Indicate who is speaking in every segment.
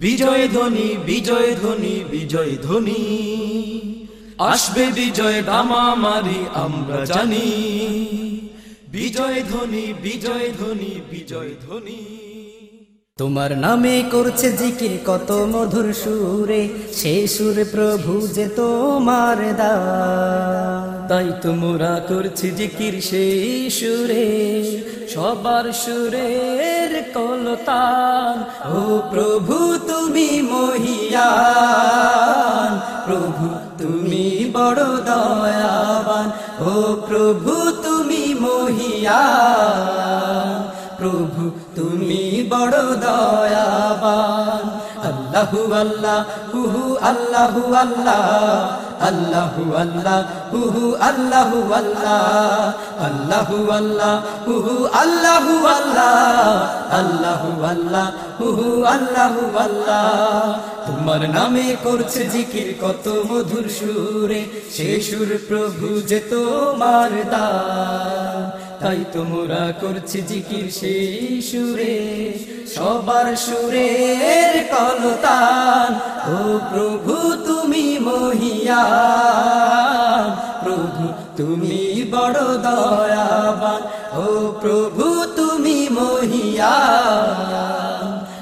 Speaker 1: বিজয় ধ্বনি বিজয় ধ্বনি বিজয় ধ্বনি। আসবে বিজয় ডামা মারি আমরা জানি। বিজয় ধ্বনি বিজয় ধ্বনি বিজয় ধ্বনি।
Speaker 2: তোমার নামে করছে জিকির কত মধুর সুরে, সে সুরে প্রভু যে তোমার দা
Speaker 1: তাই তোমরা করছি জিকির সেই সুরে, সবার সুরের কলতান
Speaker 2: ও প্রভু, তুমি মহিয়ান। প্রভু, তুমি বড় দয়াবান। ও প্রভু, তুমি মহিয়ান। প্রভু, তুমি বড় দয়াবান। আল্লাহু আল্লাহ, হুহু আল্লাহু আল্লাহ। আল্লাহু আল্লাহ, হুহু আল্লাহু আল্লাহ আল্লাহু আল্লাহ, হুহু আল্লাহু আল্লাহ আল্লাহু আল্লাহ, হুহু আল্লাহু আল্লাহ। তোমার নামে করছে জিকির কত মধুর সুরে, সে সুর প্রভু যে তোমার দান তাই তোমরা করছি জিকির সেই সুরে, সবার সুরের কলতান। ও প্রভু, তুমি মহিয়া প্রভু, তুমি বড় দয়াবান। ও প্রভু, তুমি মহিয়া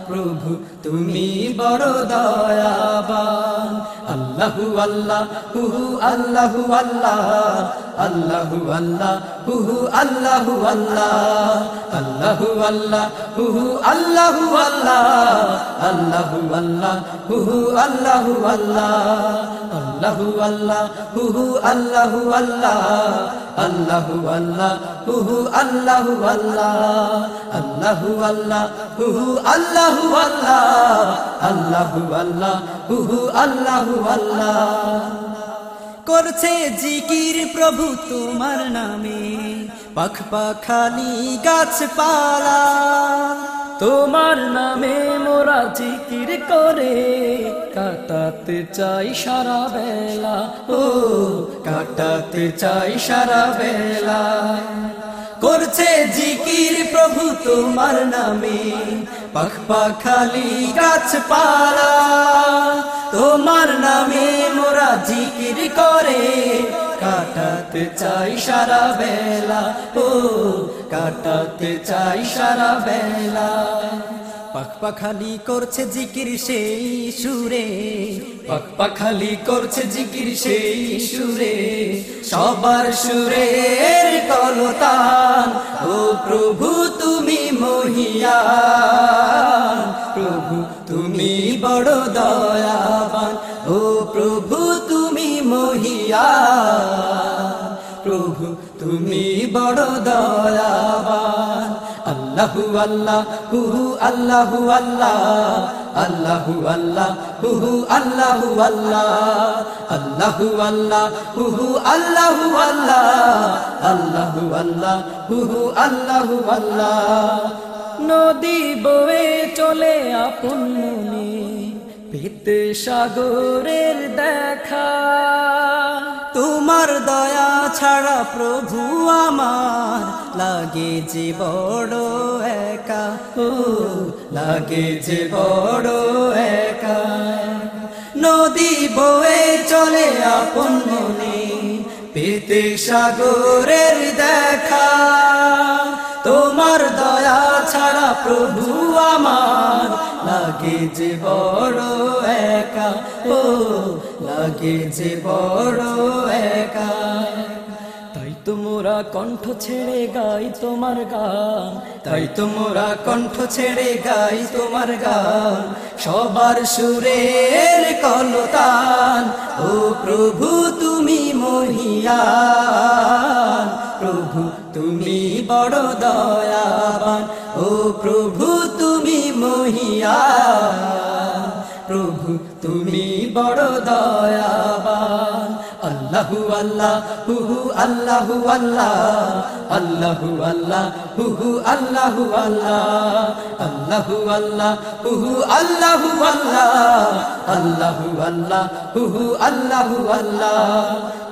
Speaker 2: প্রভু, তুমি বড় দয়াবান। আল্লাহু আল্লাহ আল্লাহু আল্লাহ। আল্লাহু আল্লাহ হুহু আল্লাহু আল্লাহ আল্লাহু আল্লাহ হুহু আল্লাহু আল্লাহ আল্লাহু আল্লাহ হুহু আল্লাহু আল্লাহ আল্লাহু আল্লাহ হুহু আল্লাহু আল্লাহ আল্লাহু আল্লাহ হুহু আল্লাহু আল্লাহ আল্লাহু আল্লাহ হুহু আল্লাহু আল্লাহ আল্লাহু আল্লাহ হুহু আল্লাহু আল্লাহ করছে জিকির প্রভু তোমার নামে। পাখ পাখালি গাছপালা,
Speaker 1: তোমার নামে মোরা জিকির করে। কাটাতে চাই সারা বেলা,
Speaker 2: ও কাটাতে চাই সারা বেলা। করছে জিকির প্রভু তোমার নামে, পাখ পাখালি গাছপালা, তোমার নামে জিকির করে, কাটাতে চাই সারা বেলা। ও, কাটাতে চাই সারা বেলা। পাখ পাখালি করছে জিকির সেই সুরে পাখ পাখালি করছে জিকির সেই সুরে। সবার সুরের কলতান, ও প্রভু মহিয়ান প্রভু, তুমি বড় দয়াবান। আল্লাহু আল্লাহ হুহু আল্লাহু আল্লাহ। আল্লাহু আল্লাহ হুহু আল্লাহু আল্লাহ। আল্লাহু আল্লাহ হুহু আল্লাহু আল্লাহ। আল্লাহু আল্লাহ হুহু আল্লাহু আল্লাহ।
Speaker 1: নদী বয়ে চলে আপন মনে। পেতে সাগরের দেখা।
Speaker 2: তোমার দয়া ছাড়া প্রভু আমার। লাগে যে বড় একা, ও, লাগে যে বড় একা। নদী বয়ে চলে আপন মনে, পেতে সাগরের দেখা। তোমার দয়া ছাড়া প্রভু আমার। লাগে যে বড় একা, ও, লাগে যে বড় একা।
Speaker 1: তোমরা কণ্ঠ ছেড়ে গাই তোমার গান।
Speaker 2: তাই তোমরা কণ্ঠ ছেড়ে গাই তোমার গান। সবার সুরের কলতান, ও প্রভু তুমি মহিয়ান। প্রভু তুমি বড় দয়াবান। ও প্রভু তুমি মহিয়া। প্রভু তুমি বড় দয়াবান। আল্লাহু আল্লাহ হুহু আল্লাহু আল্লাহ আল্লাহু আল্লাহ হুহু আল্লাহু আল্লাহ আল্লাহু আল্লাহ হুহু আল্লাহু আল্লাহ আল্লাহু আল্লাহ হুহু আল্লাহু আল্লাহ।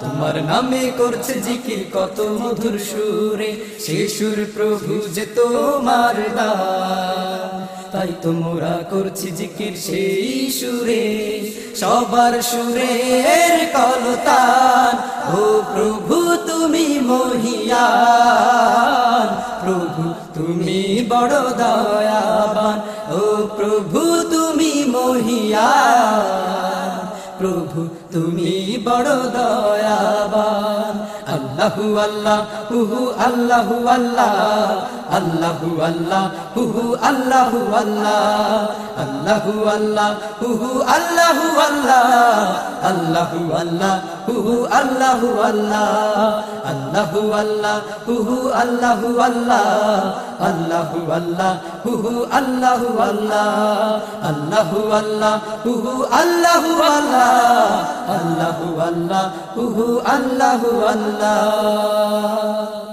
Speaker 2: তোমার নামে করছে জিকির কত মধুর সুরে, সে সুর প্রভু যে তোমার দান তাই তোমরা করছি জিকির সেই সুরে, সবার সুরের কলতান। ও প্রভু, তুমি মহিয়ান। প্রভু, তুমি বড় দয়াবান। ও প্রভু, তুমি মহিয়ান। প্রভু, তুমি বড় দয়াবান। আল্লাহু আল্লাহ, হুহু আল্লাহু আল্লাহ আল্লাহু আল্লাহ, হুহু আল্লাহু আল্লাহ আল্লাহু আল্লাহ, হুহু আল্লাহু আল্লাহ আল্লাহু আল্লাহ হুহু আল্লাহু আল্লাহ আল্লাহু আল্লাহ হুহু আল্লাহু আল্লাহ আল্লাহু আল্লাহ হুহু আল্লাহু আল্লাহ আল্লাহু আল্লাহ হুহু আল্লাহু আল্লাহ আল্লাহু আল্লাহ হুহু আল্লাহু আল্লাহ।